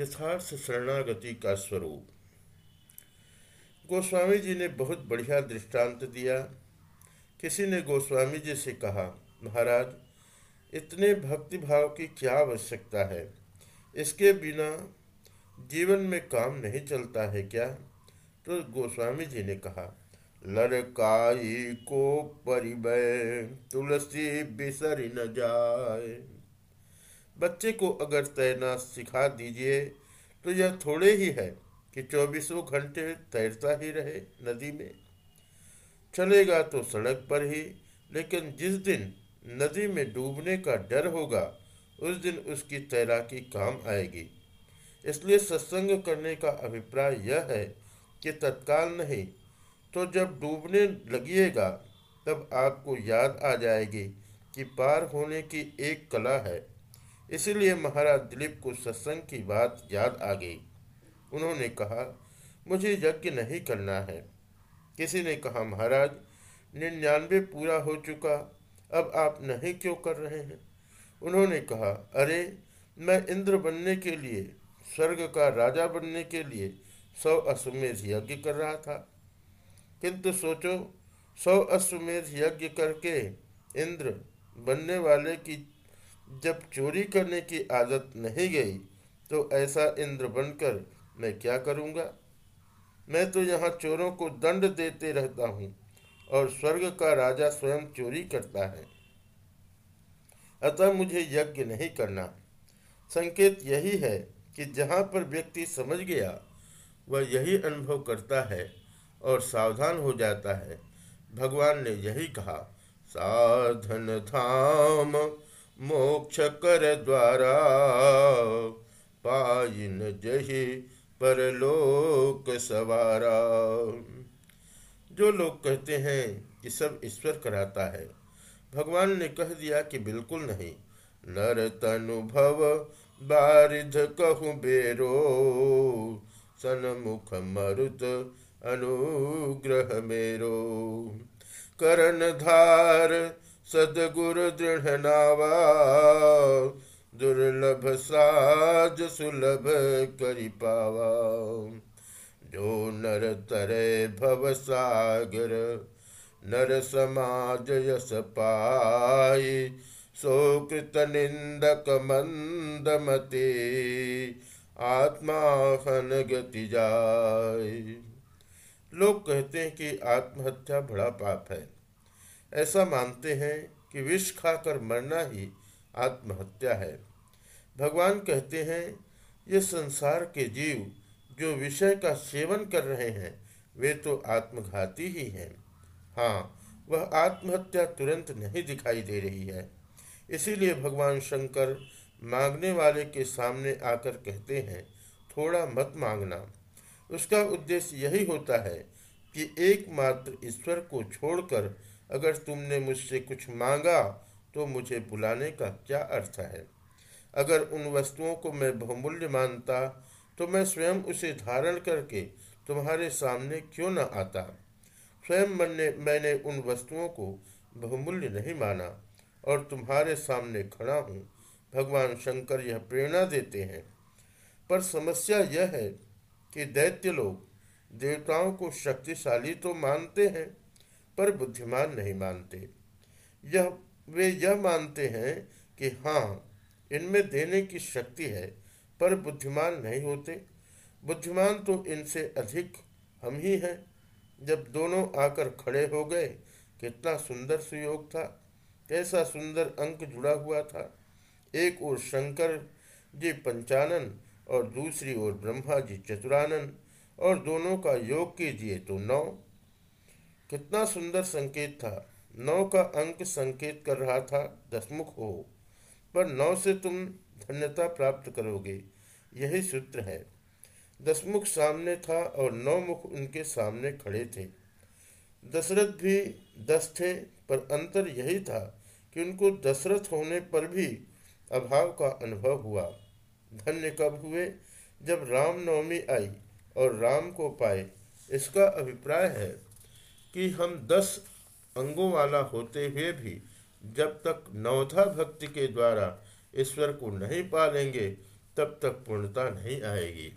यथार्थ शरणागति का स्वरूप। गोस्वामी जी ने बहुत बढ़िया दृष्टांत दिया। किसी ने गोस्वामी जी से कहा, महाराज, इतने भक्तिभाव की क्या आवश्यकता है? इसके बिना जीवन में काम नहीं चलता है क्या? तो गोस्वामी जी ने कहा, लड़काई को परिवय तुलसी बिसर न जाए। बच्चे को अगर तैरना सिखा दीजिए तो यह थोड़े ही है कि चौबीसों घंटे तैरता ही रहे नदी में। चलेगा तो सड़क पर ही, लेकिन जिस दिन नदी में डूबने का डर होगा, उस दिन उसकी तैराकी काम आएगी। इसलिए सत्संग करने का अभिप्राय यह है कि तत्काल नहीं तो जब डूबने लगिएगा, तब आपको याद आ जाएगी कि पार होने की एक कला है। इसीलिए महाराज दिलीप को सत्संग की बात याद आ गई। उन्होंने कहा, मुझे यज्ञ नहीं करना है। किसी ने कहा, महाराज, निन्यानवे पूरा हो चुका, अब आप नहीं क्यों कर रहे हैं? उन्होंने कहा, अरे, मैं इंद्र बनने के लिए, स्वर्ग का राजा बनने के लिए सौ अश्वमेध यज्ञ कर रहा था। किंतु सोचो, सौ अश्वमेध यज्ञ करके इंद्र बनने वाले की जब चोरी करने की आदत नहीं गई तो ऐसा इंद्र बनकर मैं क्या करूँगा? मैं तो यहाँ चोरों को दंड देते रहता हूँ और स्वर्ग का राजा स्वयं चोरी करता है। अतः मुझे यज्ञ नहीं करना। संकेत यही है कि जहाँ पर व्यक्ति समझ गया, वह यही अनुभव करता है और सावधान हो जाता है। भगवान ने यही कहा, साधन धाम मोक्ष कर द्वारा पाइन जही परलोक सवारा। जो लोग कहते हैं कि सब ईश्वर कराता है, भगवान ने कह दिया कि बिल्कुल नहीं। नर तनुभव बारिध कहु बेरो सनमुख मरुत अनुग्रह मेरो। करण धार सदगुरु दृढ़ नावा, दुर्लभ साज सुलभ करि पावा। जो नर तरे भव सागर, नर समाज यस पाई, सो कृत मंद मंदमते आत्मा हन गति जाय लोग कहते हैं कि आत्महत्या बड़ा पाप है। ऐसा मानते हैं कि विष खाकर मरना ही आत्महत्या है। भगवान कहते हैं, ये संसार के जीव जो विषय का सेवन कर रहे हैं, वे तो आत्मघाती ही हैं। हाँ वह आत्महत्या तुरंत नहीं दिखाई दे रही है। इसीलिए भगवान शंकर मांगने वाले के सामने आकर कहते हैं, थोड़ा मत मांगना। उसका उद्देश्य यही होता है कि एकमात्र ईश्वर को छोड़कर अगर तुमने मुझसे कुछ मांगा तो मुझे बुलाने का क्या अर्थ है? अगर उन वस्तुओं को मैं बहुमूल्य मानता तो मैं स्वयं उसे धारण करके तुम्हारे सामने क्यों न आता? स्वयं मैंने मैंने उन वस्तुओं को बहुमूल्य नहीं माना, और तुम्हारे सामने खड़ा हूँ। भगवान शंकर यह प्रेरणा देते हैं। पर समस्या यह है कि दैत्य लोग देवताओं को शक्तिशाली तो मानते हैं पर बुद्धिमान नहीं मानते। यह, वे यह मानते हैं कि हाँ इनमें देने की शक्ति है, पर बुद्धिमान नहीं होते। बुद्धिमान तो इनसे अधिक हम ही हैं। जब दोनों आकर खड़े हो गए, कितना सुंदर सुयोग था, कैसा सुंदर अंक जुड़ा हुआ था। एक ओर शंकर जी पंचानन और दूसरी ओर ब्रह्मा जी चतुरानन, और दोनों का योग कीजिए तो नौ। कितना सुंदर संकेत था। नौ का अंक संकेत कर रहा था, दसमुख हो। पर नौ से तुम धन्यता प्राप्त करोगे, यही सूत्र है। दसमुख सामने था और नौ मुख उनके सामने खड़े थे। दशरथ भी दस थे, पर अंतर यही था कि उनको दशरथ होने पर भी अभाव का अनुभव हुआ। धन्य कब हुए? जब रामनवमी आई और राम को पाए, इसका अभिप्राय है। कि हम दस अंगों वाला होते हुए भी जब तक नवधा भक्ति के द्वारा ईश्वर को नहीं पालेंगे, तब तक पूर्णता नहीं आएगी।